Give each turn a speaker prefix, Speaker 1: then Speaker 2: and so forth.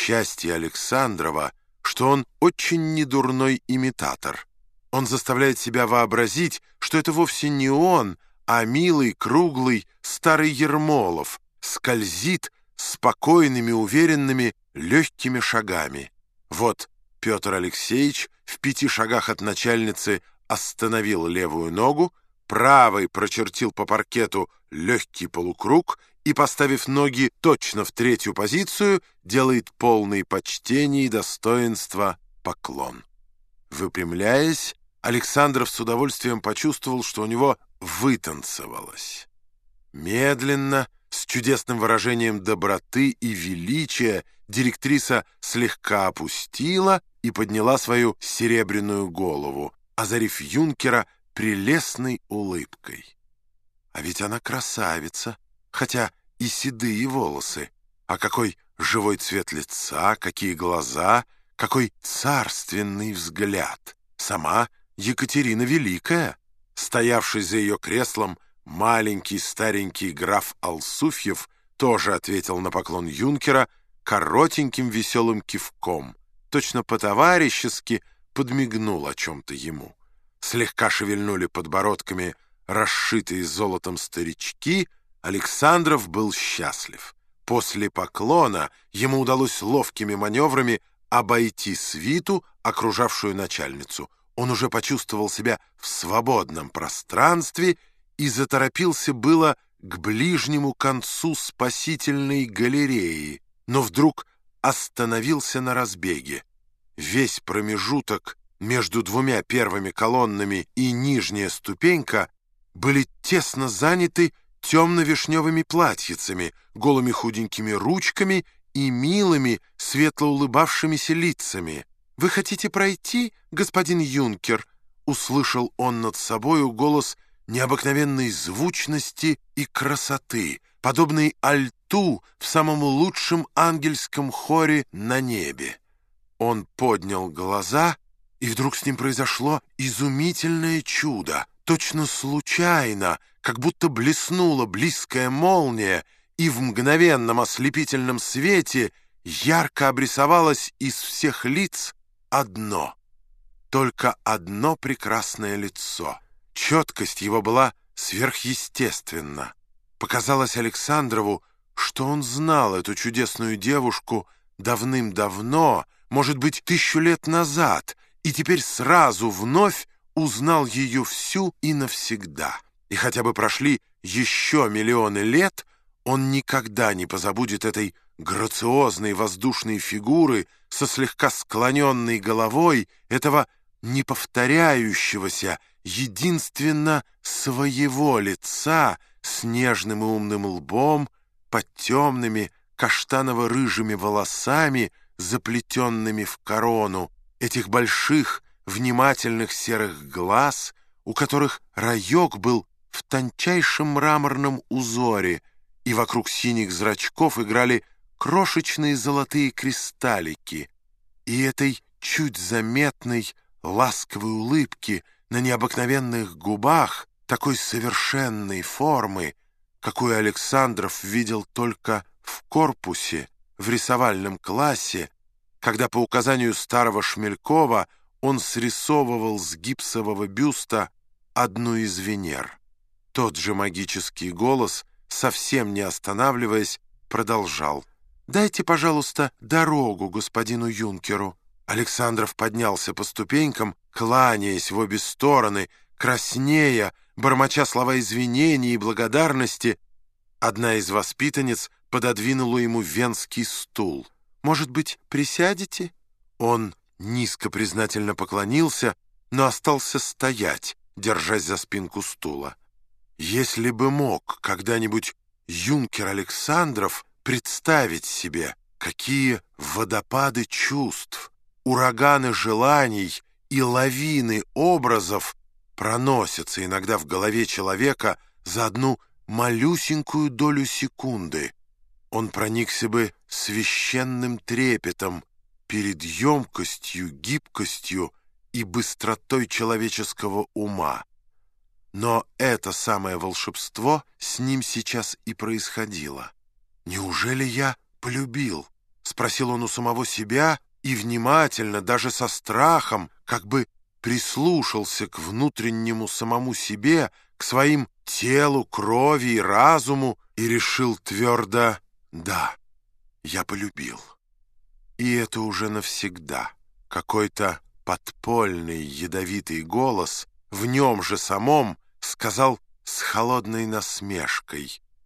Speaker 1: счастье Александрова, что он очень недурной имитатор. Он заставляет себя вообразить, что это вовсе не он, а милый, круглый, старый Ермолов скользит спокойными, уверенными, легкими шагами. Вот Петр Алексеевич в пяти шагах от начальницы остановил левую ногу, правой прочертил по паркету легкий полукруг и, поставив ноги точно в третью позицию, делает полный почтения и достоинства поклон. Выпрямляясь, Александров с удовольствием почувствовал, что у него вытанцевалось. Медленно, с чудесным выражением доброты и величия, директриса слегка опустила и подняла свою серебряную голову, озарив юнкера прелестной улыбкой. А ведь она красавица, хотя и седые волосы. А какой живой цвет лица, какие глаза, какой царственный взгляд. Сама Екатерина Великая, стоявший за ее креслом, маленький старенький граф Алсуфьев тоже ответил на поклон юнкера коротеньким веселым кивком, точно по-товарищески подмигнул о чем-то ему. Слегка шевельнули подбородками расшитые золотом старички, Александров был счастлив. После поклона ему удалось ловкими маневрами обойти свиту, окружавшую начальницу. Он уже почувствовал себя в свободном пространстве и заторопился было к ближнему концу спасительной галереи, но вдруг остановился на разбеге. Весь промежуток между двумя первыми колоннами и нижняя ступенька были тесно заняты темно-вишневыми платьицами, голыми худенькими ручками и милыми, светло улыбавшимися лицами. «Вы хотите пройти, господин юнкер?» — услышал он над собою голос необыкновенной звучности и красоты, подобный альту в самом лучшем ангельском хоре на небе. Он поднял глаза, и вдруг с ним произошло изумительное чудо. Точно случайно, как будто блеснула близкая молния, и в мгновенном ослепительном свете ярко обрисовалось из всех лиц одно, только одно прекрасное лицо. Четкость его была сверхъестественна. Показалось Александрову, что он знал эту чудесную девушку давным-давно, может быть, тысячу лет назад, и теперь сразу вновь узнал ее всю и навсегда. И хотя бы прошли еще миллионы лет, он никогда не позабудет этой грациозной воздушной фигуры со слегка склоненной головой, этого неповторяющегося, единственно своего лица с нежным и умным лбом, под темными каштаново-рыжими волосами, заплетенными в корону, этих больших, внимательных серых глаз, у которых раек был в тончайшем мраморном узоре, и вокруг синих зрачков играли крошечные золотые кристаллики, и этой чуть заметной ласковой улыбки на необыкновенных губах такой совершенной формы, какую Александров видел только в корпусе, в рисовальном классе, когда по указанию старого Шмелькова он срисовывал с гипсового бюста одну из Венер. Тот же магический голос, совсем не останавливаясь, продолжал. «Дайте, пожалуйста, дорогу господину юнкеру». Александров поднялся по ступенькам, кланяясь в обе стороны, краснея, бормоча слова извинения и благодарности. Одна из воспитанниц пододвинула ему венский стул. Может быть, присядете?» Он низко признательно поклонился, но остался стоять, держась за спинку стула. Если бы мог когда-нибудь юнкер Александров представить себе, какие водопады чувств, ураганы желаний и лавины образов проносятся иногда в голове человека за одну малюсенькую долю секунды, он проникся бы священным трепетом перед емкостью, гибкостью и быстротой человеческого ума. Но это самое волшебство с ним сейчас и происходило. «Неужели я полюбил?» — Спросил он у самого себя и внимательно, даже со страхом, как бы прислушался к внутреннему самому себе, к своим телу, крови и разуму и решил твердо «да, я полюбил». И это уже навсегда. Какой-то подпольный ядовитый голос в нем же самом сказал с холодной насмешкой